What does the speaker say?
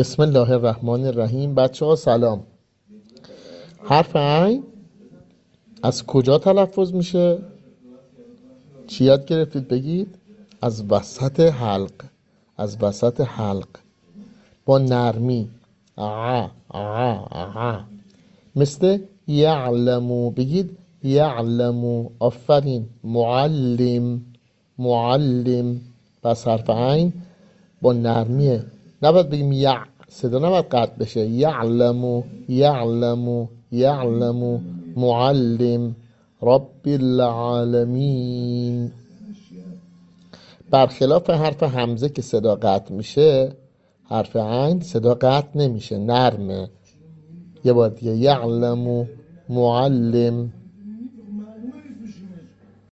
بسم الله الرحمن الرحیم. بچه ها سلام. حرف عین از کجا تلفظ میشه؟ چی یاد گرفتید بگید؟ از وسط حلق. از وسط حلق. با نرمی. ع ع مثل یعلمو. بگید یعلمو. آفرین. معلم. معلم. پس حرف عین با نرمیه. نباید بگیم یع صدا نباید قطع بشه. یعلمو یعلمو یعلمو معلم رب العالمین. برخلاف حرف همزه که صدا قطع میشه حرف عین صدا قطع نمیشه. نرمه. یه بار دیگه. یعلمو معلم